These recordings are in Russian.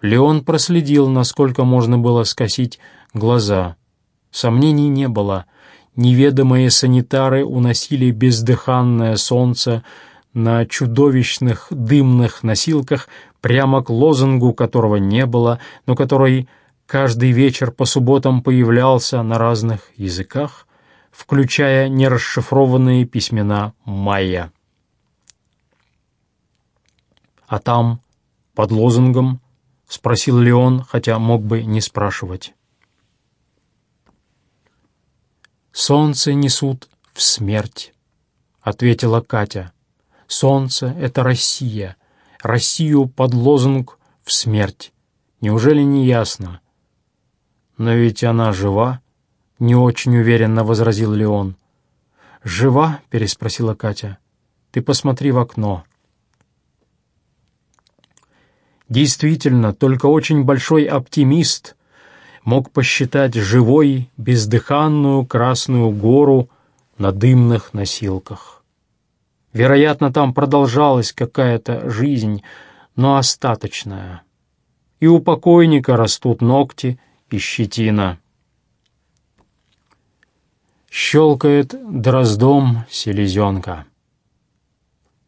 Леон проследил, насколько можно было скосить глаза. Сомнений не было. Неведомые санитары уносили бездыханное солнце на чудовищных дымных носилках прямо к лозунгу, которого не было, но который каждый вечер по субботам появлялся на разных языках, включая нерасшифрованные письмена майя. А там, под лозунгом, — спросил Леон, хотя мог бы не спрашивать. «Солнце несут в смерть», — ответила Катя. «Солнце — это Россия. Россию под лозунг в смерть. Неужели не ясно?» «Но ведь она жива», — не очень уверенно возразил Леон. «Жива?» — переспросила Катя. «Ты посмотри в окно». Действительно, только очень большой оптимист мог посчитать живой бездыханную Красную гору на дымных носилках. Вероятно, там продолжалась какая-то жизнь, но остаточная. И у покойника растут ногти и щетина. Щелкает дроздом селезенка.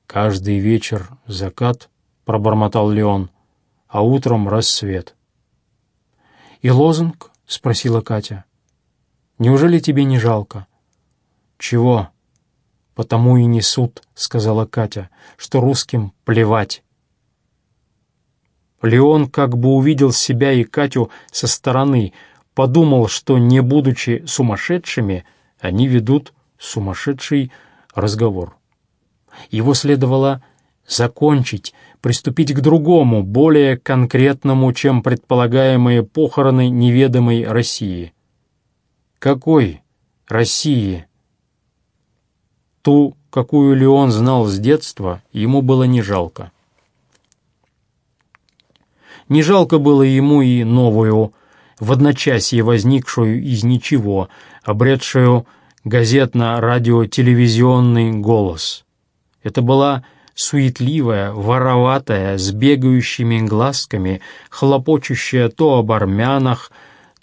«Каждый вечер закат», — пробормотал Леон, — а утром рассвет. «И лозунг?» — спросила Катя. «Неужели тебе не жалко?» «Чего?» «Потому и несут», — сказала Катя, — «что русским плевать». Леон как бы увидел себя и Катю со стороны, подумал, что, не будучи сумасшедшими, они ведут сумасшедший разговор. Его следовало закончить, приступить к другому, более конкретному, чем предполагаемые похороны неведомой России. Какой России? Ту, какую Леон знал с детства, ему было не жалко. Не жалко было ему и новую, в одночасье возникшую из ничего, обретшую газетно-радио-телевизионный голос. Это была суетливая, вороватая, с бегающими глазками, хлопочущая то об армянах,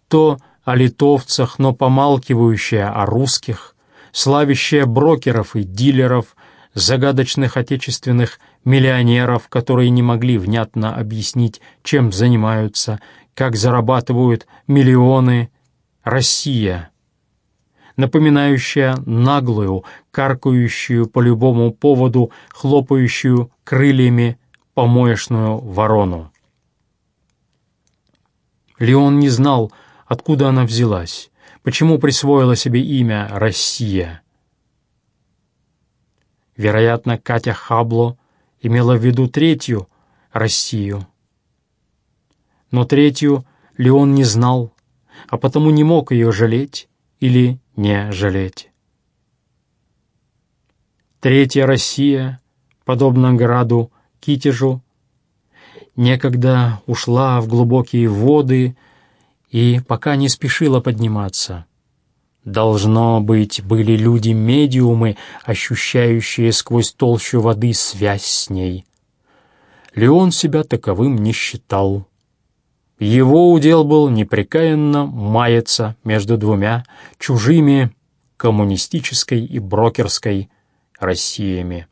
то о литовцах, но помалкивающая о русских, славящая брокеров и дилеров, загадочных отечественных миллионеров, которые не могли внятно объяснить, чем занимаются, как зарабатывают миллионы. Россия — напоминающая наглую, каркающую по любому поводу, хлопающую крыльями помоечную ворону. Леон не знал, откуда она взялась, почему присвоила себе имя «Россия». Вероятно, Катя Хабло имела в виду третью Россию. Но третью Леон не знал, а потому не мог ее жалеть или не жалеть. Третья Россия, подобно граду Китежу, некогда ушла в глубокие воды и пока не спешила подниматься. Должно быть, были люди-медиумы, ощущающие сквозь толщу воды связь с ней. Леон себя таковым не считал. Его удел был непрекаянно маяться между двумя чужими коммунистической и брокерской Россиями.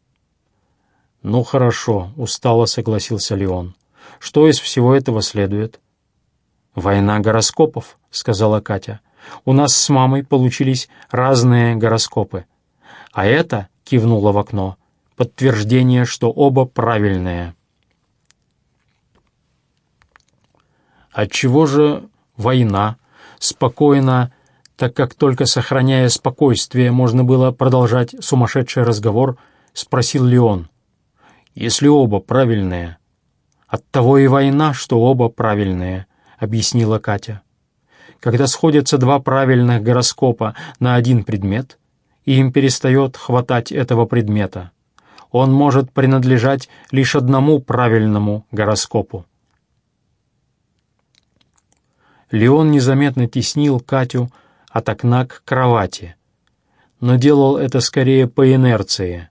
«Ну хорошо», — устало согласился Леон. «Что из всего этого следует?» «Война гороскопов», — сказала Катя. «У нас с мамой получились разные гороскопы. А это, — кивнула в окно, — подтверждение, что оба правильные». Отчего же война? Спокойно, так как только сохраняя спокойствие можно было продолжать сумасшедший разговор, спросил Леон. Если оба правильные. Оттого и война, что оба правильные, объяснила Катя. Когда сходятся два правильных гороскопа на один предмет, и им перестает хватать этого предмета, он может принадлежать лишь одному правильному гороскопу. Леон незаметно теснил Катю от окна к кровати, но делал это скорее по инерции.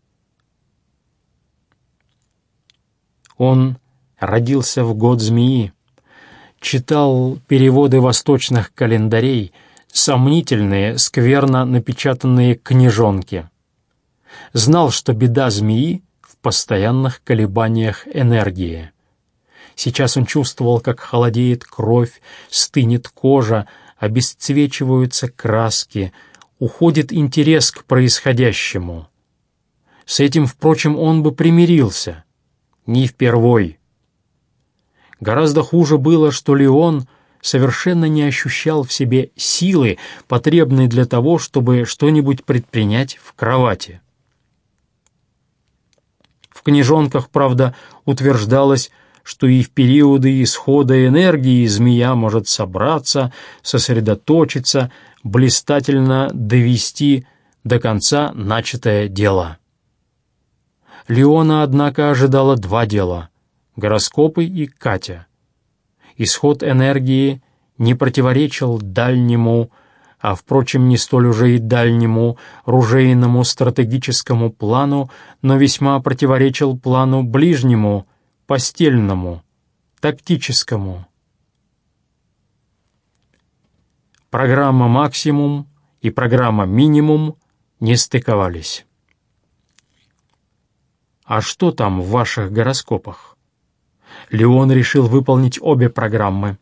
Он родился в год змеи, читал переводы восточных календарей, сомнительные, скверно напечатанные книжонки. Знал, что беда змеи в постоянных колебаниях энергии. Сейчас он чувствовал, как холодеет кровь, стынет кожа, обесцвечиваются краски, уходит интерес к происходящему. С этим, впрочем, он бы примирился. Не впервой. Гораздо хуже было, что Леон совершенно не ощущал в себе силы, потребной для того, чтобы что-нибудь предпринять в кровати. В книжонках, правда, утверждалось, что и в периоды исхода энергии змея может собраться, сосредоточиться, блистательно довести до конца начатое дело. Леона, однако, ожидала два дела — гороскопы и Катя. Исход энергии не противоречил дальнему, а, впрочем, не столь уже и дальнему, ружейному стратегическому плану, но весьма противоречил плану ближнему — постельному, тактическому. Программа «Максимум» и программа «Минимум» не стыковались. А что там в ваших гороскопах? Леон решил выполнить обе программы.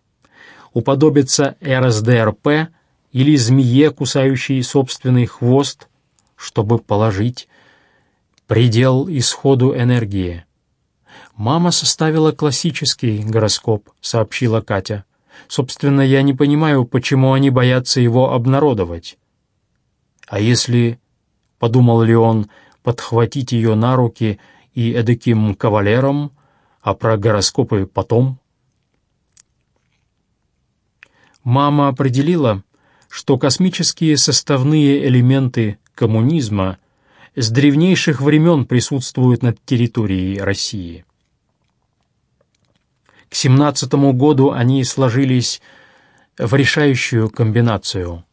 Уподобиться РСДРП или змее, кусающей собственный хвост, чтобы положить предел исходу энергии. «Мама составила классический гороскоп», — сообщила Катя. «Собственно, я не понимаю, почему они боятся его обнародовать». «А если, — подумал Леон, — подхватить ее на руки и эдаким кавалером, а про гороскопы потом?» Мама определила, что космические составные элементы коммунизма с древнейших времен присутствуют над территорией России. К семнадцатому году они сложились в решающую комбинацию.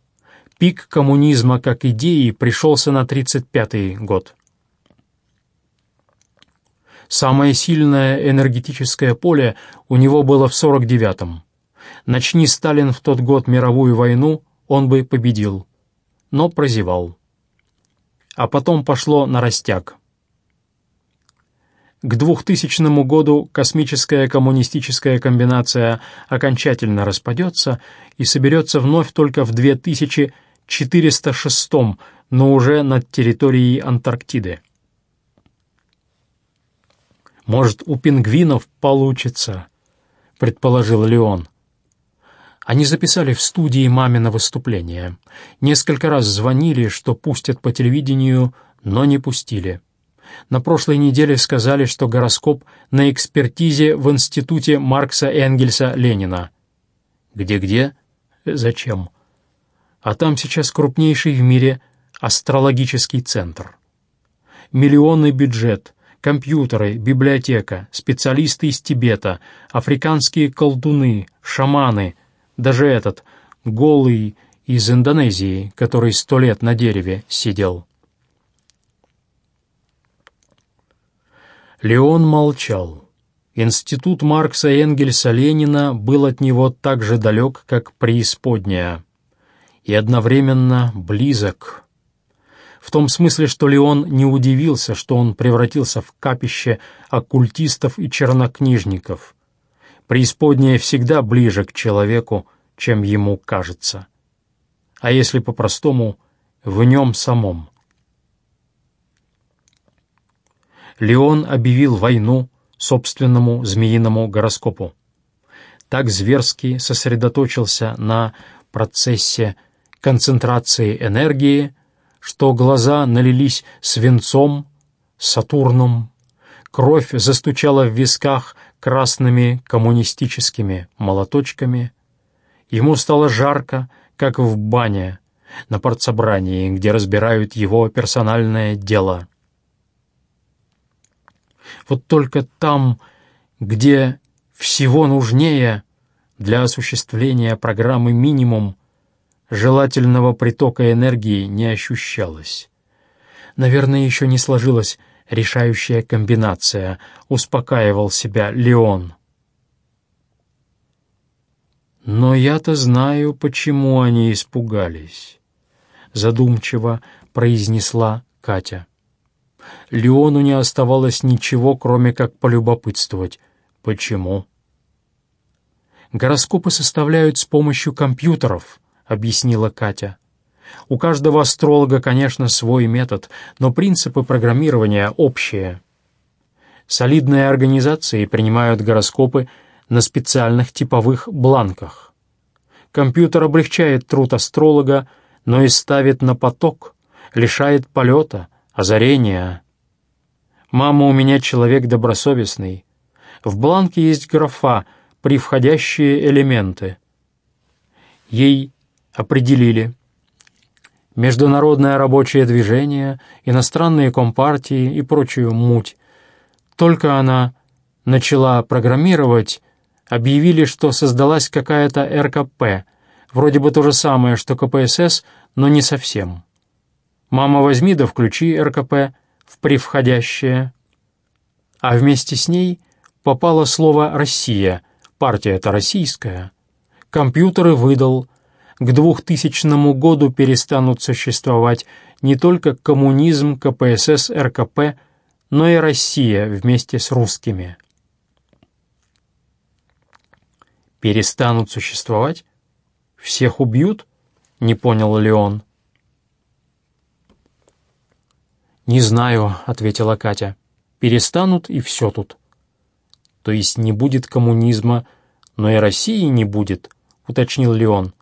Пик коммунизма как идеи пришелся на 35-й год. Самое сильное энергетическое поле у него было в 49-м. Начни Сталин в тот год мировую войну, он бы победил, но прозевал. А потом пошло на растяг. К 2000 году космическая коммунистическая комбинация окончательно распадется и соберется вновь только в 2406, но уже над территорией Антарктиды. «Может, у пингвинов получится», — предположил Леон. Они записали в студии мамино выступление. Несколько раз звонили, что пустят по телевидению, но не пустили. На прошлой неделе сказали, что гороскоп на экспертизе в институте Маркса Энгельса Ленина. Где-где? Зачем? А там сейчас крупнейший в мире астрологический центр. Миллионный бюджет, компьютеры, библиотека, специалисты из Тибета, африканские колдуны, шаманы, даже этот, голый из Индонезии, который сто лет на дереве сидел. Леон молчал. Институт Маркса Энгельса Ленина был от него так же далек, как преисподняя, и одновременно близок. В том смысле, что Леон не удивился, что он превратился в капище оккультистов и чернокнижников. Преисподняя всегда ближе к человеку, чем ему кажется. А если по-простому, в нем самом. Леон объявил войну собственному змеиному гороскопу. Так зверски сосредоточился на процессе концентрации энергии, что глаза налились свинцом, Сатурном, кровь застучала в висках красными коммунистическими молоточками, ему стало жарко, как в бане, на партсобрании, где разбирают его персональное дело — вот только там, где всего нужнее для осуществления программы «Минимум», желательного притока энергии не ощущалось. Наверное, еще не сложилась решающая комбинация, успокаивал себя Леон. Но я-то знаю, почему они испугались, задумчиво произнесла Катя. Леону не оставалось ничего, кроме как полюбопытствовать. Почему? «Гороскопы составляют с помощью компьютеров», — объяснила Катя. «У каждого астролога, конечно, свой метод, но принципы программирования общие. Солидные организации принимают гороскопы на специальных типовых бланках. Компьютер облегчает труд астролога, но и ставит на поток, лишает полета, озарения. Мама у меня человек добросовестный. В бланке есть графа «Превходящие элементы». Ей определили международное рабочее движение, иностранные компартии и прочую муть. Только она начала программировать, объявили, что создалась какая-то РКП, вроде бы то же самое, что КПСС, но не совсем. Мама, возьми да включи РКП в превходящее. А вместе с ней попало слово «Россия», партия это российская. Компьютеры выдал. К 2000 году перестанут существовать не только коммунизм, КПСС, РКП, но и Россия вместе с русскими. «Перестанут существовать? Всех убьют?» — не понял Леон. «Не знаю», — ответила Катя. «Перестанут, и все тут». «То есть не будет коммунизма, но и России не будет», — уточнил Леон.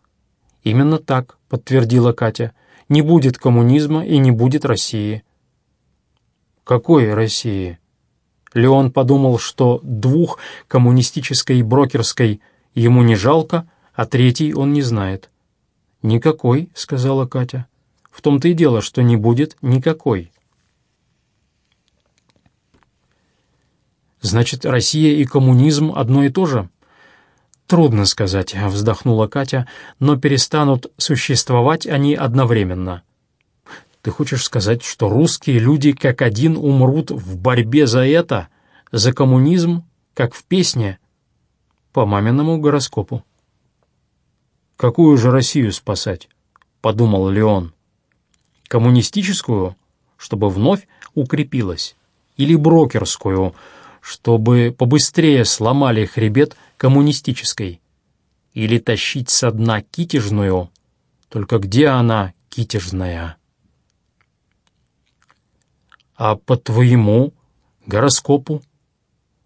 «Именно так», — подтвердила Катя. «Не будет коммунизма и не будет России». «Какой России?» Леон подумал, что двух, коммунистической и брокерской, ему не жалко, а третий он не знает. «Никакой», — сказала Катя. «В том-то и дело, что не будет никакой». Значит, Россия и коммунизм одно и то же? Трудно сказать, вздохнула Катя, но перестанут существовать они одновременно. Ты хочешь сказать, что русские люди как один умрут в борьбе за это, за коммунизм, как в песне, по маминому гороскопу? Какую же Россию спасать? подумал Леон. Коммунистическую, чтобы вновь укрепилась, или брокерскую, чтобы побыстрее сломали хребет коммунистической. Или тащить со дна китежную, только где она, китежная? А по твоему гороскопу?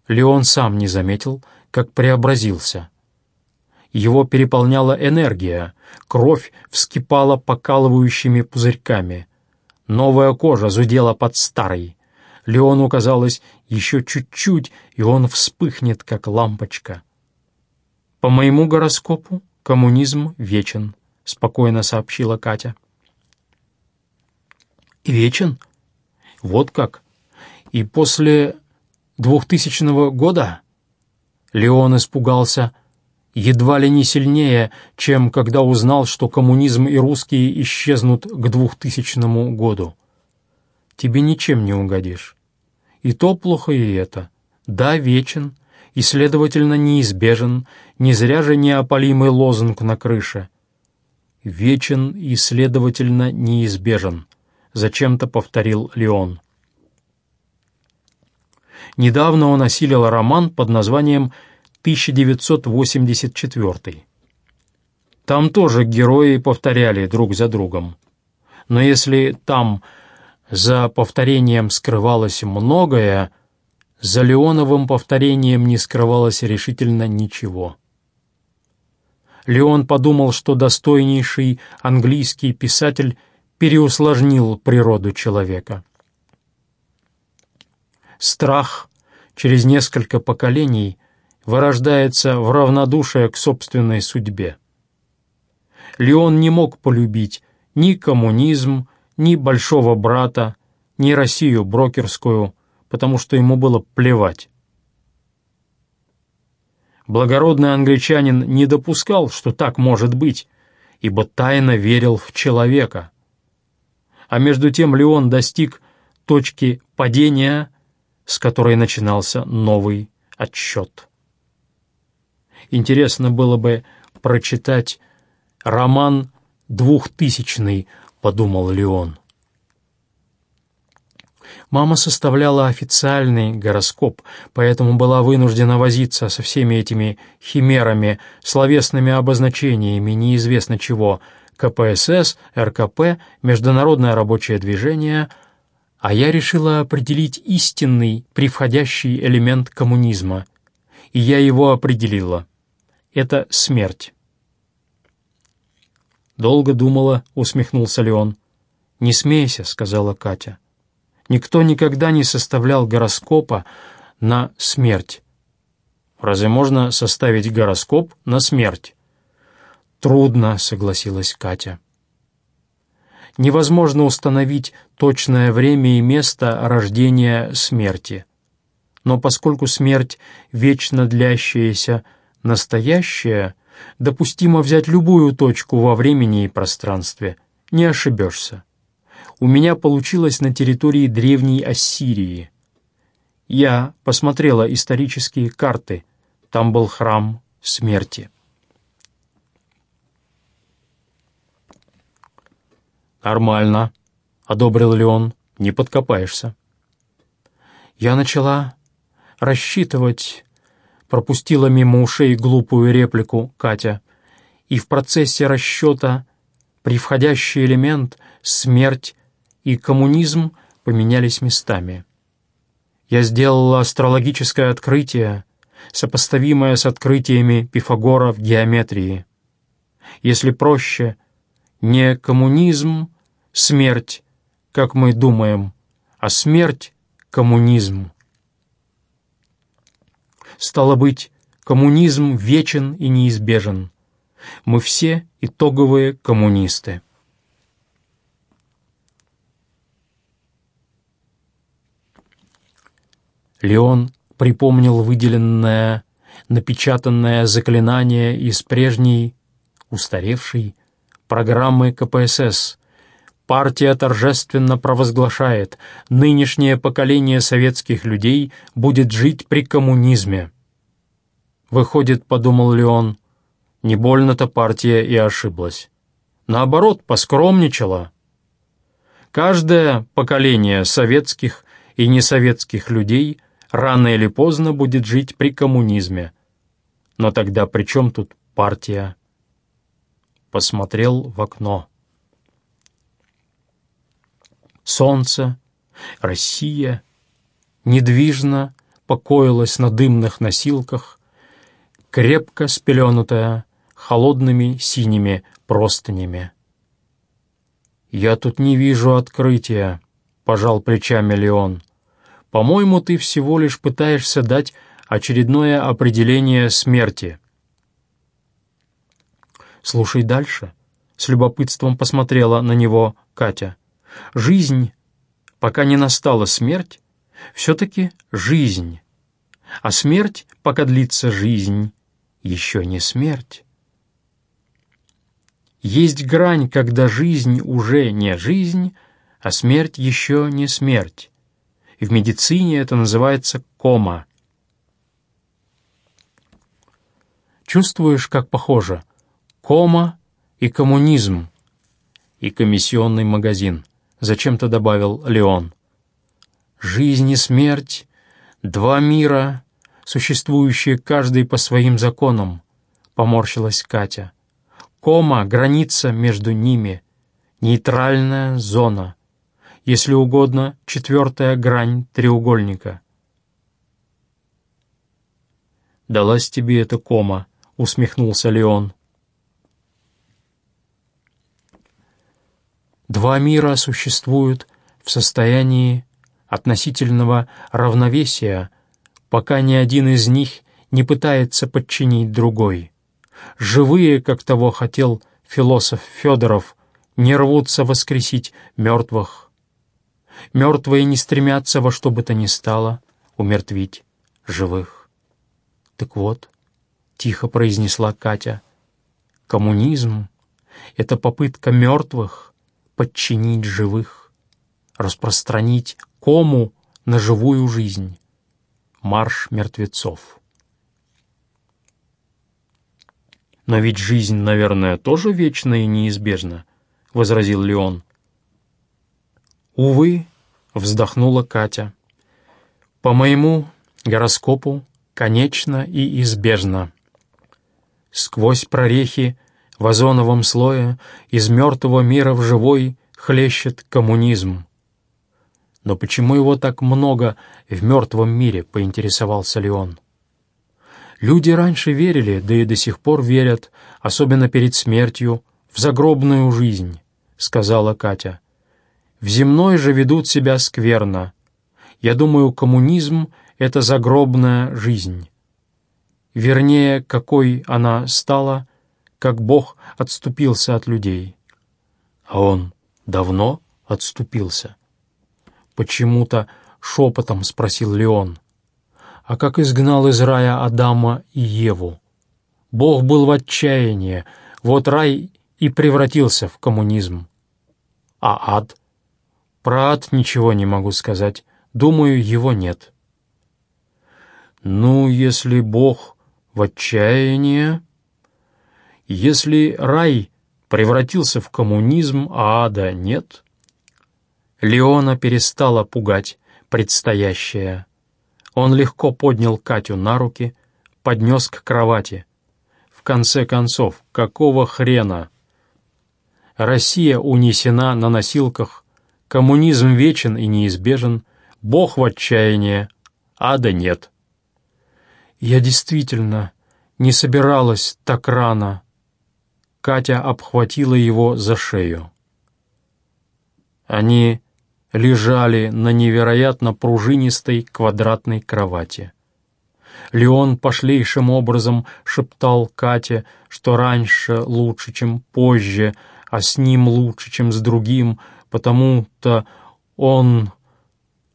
Леон сам не заметил, как преобразился. Его переполняла энергия, кровь вскипала покалывающими пузырьками. Новая кожа зудела под старой. Леону казалось, еще чуть-чуть, и он вспыхнет, как лампочка. «По моему гороскопу коммунизм вечен», — спокойно сообщила Катя. «Вечен? Вот как? И после двухтысячного года?» Леон испугался едва ли не сильнее, чем когда узнал, что коммунизм и русские исчезнут к двухтысячному году тебе ничем не угодишь. И то плохо, и это. Да, вечен, и, следовательно, неизбежен, не зря же неопалимый лозунг на крыше. «Вечен и, следовательно, неизбежен», — зачем-то повторил Леон. Недавно он осилил роман под названием «1984». Там тоже герои повторяли друг за другом. Но если там за повторением скрывалось многое, за Леоновым повторением не скрывалось решительно ничего. Леон подумал, что достойнейший английский писатель переусложнил природу человека. Страх через несколько поколений вырождается в равнодушие к собственной судьбе. Леон не мог полюбить ни коммунизм, ни большого брата, ни Россию брокерскую, потому что ему было плевать. Благородный англичанин не допускал, что так может быть, ибо тайно верил в человека. А между тем Леон достиг точки падения, с которой начинался новый отсчет. Интересно было бы прочитать роман «Двухтысячный», — подумал Леон. Мама составляла официальный гороскоп, поэтому была вынуждена возиться со всеми этими химерами, словесными обозначениями неизвестно чего, КПСС, РКП, Международное рабочее движение, а я решила определить истинный, превходящий элемент коммунизма. И я его определила. Это смерть. «Долго думала», — усмехнулся Леон. «Не смейся», — сказала Катя. Никто никогда не составлял гороскопа на смерть. Разве можно составить гороскоп на смерть? Трудно, согласилась Катя. Невозможно установить точное время и место рождения смерти. Но поскольку смерть вечно длящаяся, настоящая, допустимо взять любую точку во времени и пространстве, не ошибешься у меня получилось на территории Древней Ассирии. Я посмотрела исторические карты. Там был храм смерти. «Нормально», — одобрил Леон, — «не подкопаешься». Я начала рассчитывать, пропустила мимо ушей глупую реплику Катя, и в процессе расчета при входящий элемент «смерть» и коммунизм поменялись местами. Я сделала астрологическое открытие, сопоставимое с открытиями Пифагора в геометрии. Если проще, не коммунизм, смерть, как мы думаем, а смерть — коммунизм. Стало быть, коммунизм вечен и неизбежен. Мы все итоговые коммунисты. Леон припомнил выделенное, напечатанное заклинание из прежней, устаревшей, программы КПСС. Партия торжественно провозглашает, нынешнее поколение советских людей будет жить при коммунизме. Выходит, подумал Леон, не больно-то партия и ошиблась. Наоборот, поскромничала. Каждое поколение советских и несоветских людей – рано или поздно будет жить при коммунизме. Но тогда при чем тут партия? Посмотрел в окно. Солнце, Россия, недвижно покоилась на дымных носилках, крепко спеленутая холодными синими простынями. «Я тут не вижу открытия», — пожал плечами Леон. По-моему, ты всего лишь пытаешься дать очередное определение смерти. Слушай дальше. С любопытством посмотрела на него Катя. Жизнь, пока не настала смерть, все-таки жизнь. А смерть, пока длится жизнь, еще не смерть. Есть грань, когда жизнь уже не жизнь, а смерть еще не смерть. В медицине это называется кома. Чувствуешь, как похоже? Кома и коммунизм. И комиссионный магазин. Зачем-то добавил Леон. Жизнь и смерть — два мира, существующие каждый по своим законам, поморщилась Катя. Кома — граница между ними, нейтральная зона — если угодно, четвертая грань треугольника. «Далась тебе эта кома», — усмехнулся Леон. Два мира существуют в состоянии относительного равновесия, пока ни один из них не пытается подчинить другой. Живые, как того хотел философ Федоров, не рвутся воскресить мертвых. Мертвые не стремятся во что бы то ни стало умертвить живых. Так вот, тихо произнесла Катя, коммунизм — это попытка мертвых подчинить живых, распространить кому на живую жизнь. Марш мертвецов. Но ведь жизнь, наверное, тоже вечна и неизбежна, — возразил Леон. «Увы», — вздохнула Катя, — «по моему гороскопу конечно и избежно. Сквозь прорехи в озоновом слое из мертвого мира в живой хлещет коммунизм. Но почему его так много в мертвом мире, поинтересовался Леон. Люди раньше верили, да и до сих пор верят, особенно перед смертью, в загробную жизнь, сказала Катя. В земной же ведут себя скверно. Я думаю, коммунизм — это загробная жизнь. Вернее, какой она стала, как Бог отступился от людей. А он давно отступился. Почему-то шепотом спросил Леон. А как изгнал из рая Адама и Еву? Бог был в отчаянии, вот рай и превратился в коммунизм. А ад? Про ад ничего не могу сказать. Думаю, его нет. Ну, если Бог в отчаянии... Если рай превратился в коммунизм, а ада нет... Леона перестала пугать предстоящее. Он легко поднял Катю на руки, поднес к кровати. В конце концов, какого хрена? Россия унесена на носилках, коммунизм вечен и неизбежен, Бог в отчаянии, ада нет. Я действительно не собиралась так рано. Катя обхватила его за шею. Они лежали на невероятно пружинистой квадратной кровати. Леон пошлейшим образом шептал Кате, что раньше лучше, чем позже, а с ним лучше, чем с другим, потому-то он...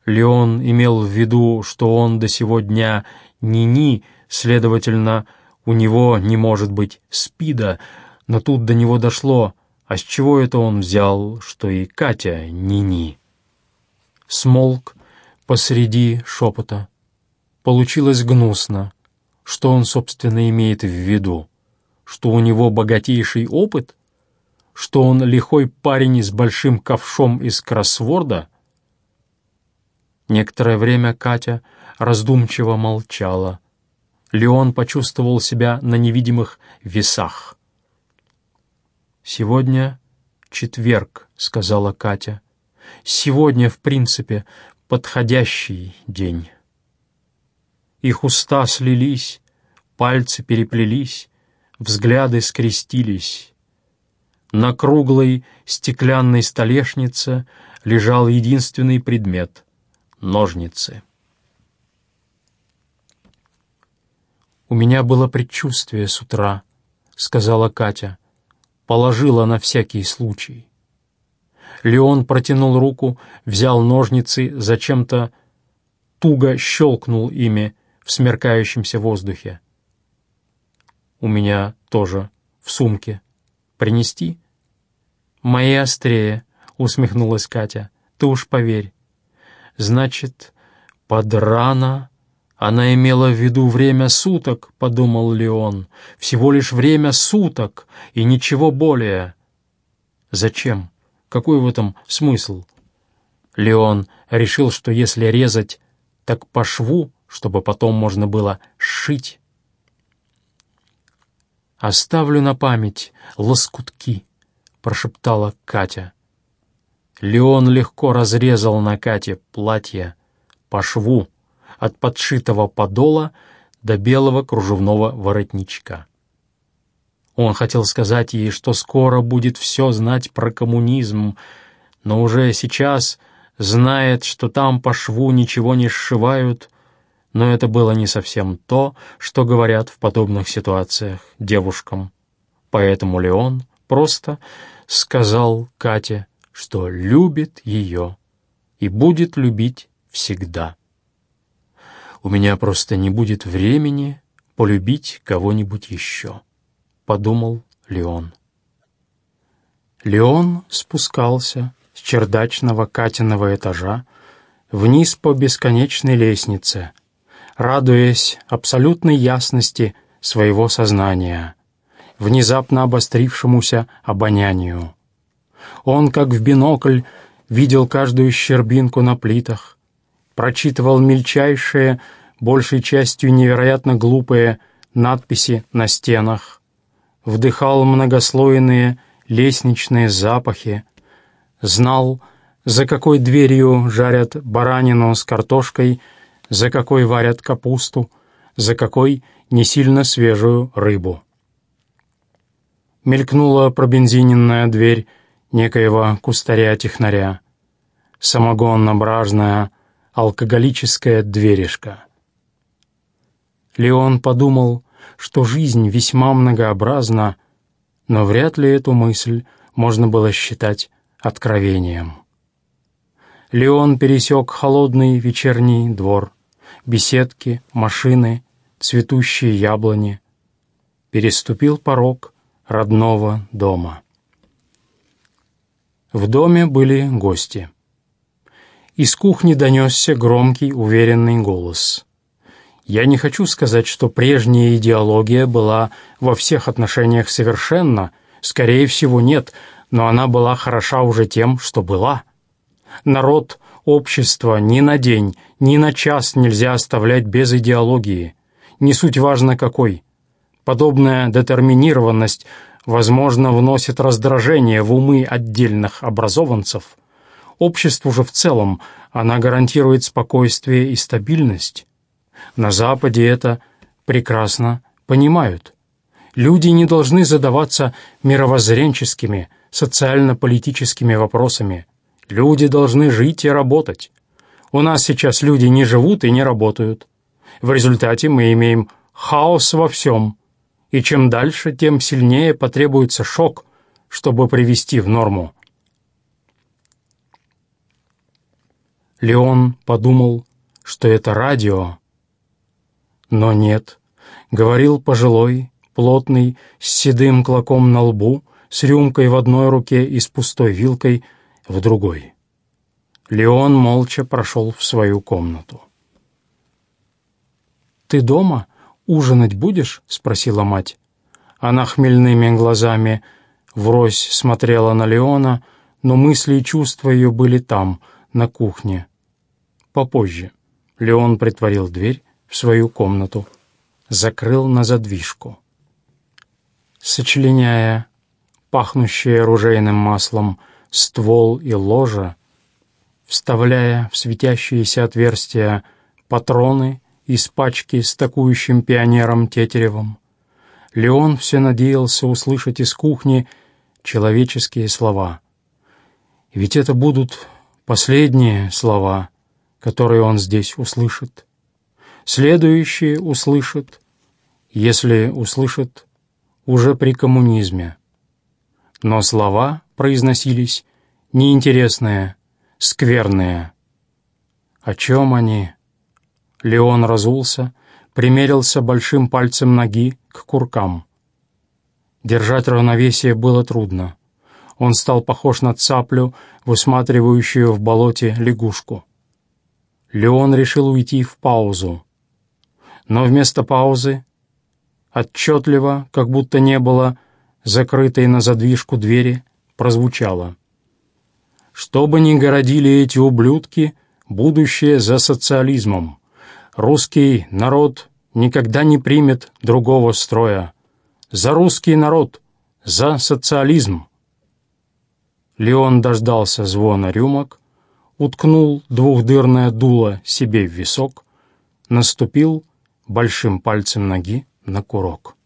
Леон имел в виду, что он до сего дня ни-ни, следовательно, у него не может быть спида, но тут до него дошло, а с чего это он взял, что и Катя ни-ни? Смолк посреди шепота. Получилось гнусно. Что он, собственно, имеет в виду? Что у него богатейший опыт? Что он лихой парень с большим ковшом из кроссворда? Некоторое время Катя раздумчиво молчала. Леон почувствовал себя на невидимых весах. «Сегодня четверг», — сказала Катя. «Сегодня, в принципе, подходящий день». Их уста слились, пальцы переплелись, взгляды скрестились. На круглой стеклянной столешнице лежал единственный предмет — ножницы. «У меня было предчувствие с утра», — сказала Катя. «Положила на всякий случай». Леон протянул руку, взял ножницы, зачем-то туго щелкнул ими в смеркающемся воздухе. «У меня тоже в сумке. Принести?» «Мои острее», — усмехнулась Катя. «Ты уж поверь». «Значит, под рано...» Она имела в виду время суток, — подумал Леон, — всего лишь время суток и ничего более. Зачем? Какой в этом смысл? Леон решил, что если резать, так по шву, чтобы потом можно было сшить. «Оставлю на память лоскутки», — прошептала Катя. Леон легко разрезал на Кате платье по шву, от подшитого подола до белого кружевного воротничка. Он хотел сказать ей, что скоро будет все знать про коммунизм, но уже сейчас знает, что там по шву ничего не сшивают, но это было не совсем то, что говорят в подобных ситуациях девушкам. Поэтому Леон просто сказал Кате, что любит ее и будет любить всегда у меня просто не будет времени полюбить кого-нибудь еще», — подумал Леон. Леон спускался с чердачного Катиного этажа вниз по бесконечной лестнице, радуясь абсолютной ясности своего сознания. внезапно обострившемуся обонянию. Он, как в бинокль, видел каждую щербинку на плитах, прочитывал мельчайшие, большей частью невероятно глупые надписи на стенах, вдыхал многослойные лестничные запахи, знал, за какой дверью жарят баранину с картошкой, за какой варят капусту, за какой не сильно свежую рыбу. Мелькнула пробензиненная дверь некоего кустаря-технаря, самогонно-бражная, алкоголическая дверишка. Леон подумал, что жизнь весьма многообразна, но вряд ли эту мысль можно было считать откровением. Леон пересек холодный вечерний двор, беседки, машины, цветущие яблони, переступил порог родного дома. В доме были гости. Из кухни донесся громкий, уверенный голос. Я не хочу сказать, что прежняя идеология была во всех отношениях совершенна, скорее всего, нет, но она была хороша уже тем, что была. Народ, общество ни на день, ни на час нельзя оставлять без идеологии. Не суть важно какой. Подобная детерминированность, возможно, вносит раздражение в умы отдельных образованцев. Обществу же в целом она гарантирует спокойствие и стабильность. На Западе это прекрасно понимают. Люди не должны задаваться мировоззренческими, социально-политическими вопросами. Люди должны жить и работать. У нас сейчас люди не живут и не работают. В результате мы имеем хаос во всем. И чем дальше, тем сильнее потребуется шок, чтобы привести в норму. Леон подумал, что это радио, но нет, говорил пожилой, плотный, с седым клоком на лбу, с рюмкой в одной руке и с пустой вилкой в другой. Леон молча прошел в свою комнату. «Ты дома? Ужинать будешь?» — спросила мать. Она хмельными глазами врозь смотрела на Леона, но мысли и чувства ее были там, на кухне. Попозже. Леон притворил дверь в свою комнату, закрыл на задвижку. Сочленяя пахнущие оружейным маслом ствол и ложа, вставляя в светящиеся отверстия патроны из пачки с такующим пионером Тетеревым, Леон все надеялся услышать из кухни человеческие слова. Ведь это будут последние слова, которые он здесь услышит. Следующие услышат, если услышат, уже при коммунизме. Но слова произносились неинтересные, скверные. О чем они? Леон разулся, примерился большим пальцем ноги к куркам. Держать равновесие было трудно. Он стал похож на цаплю, высматривающую в болоте лягушку. Леон решил уйти в паузу. Но вместо паузы, отчетливо, как будто не было закрытой на задвижку двери, прозвучало. «Что бы ни городили эти ублюдки, будущее за социализмом. Русский народ никогда не примет другого строя. За русский народ, за социализм!» Леон дождался звона рюмок, уткнул двухдырное дуло себе в висок, наступил большим пальцем ноги на курок.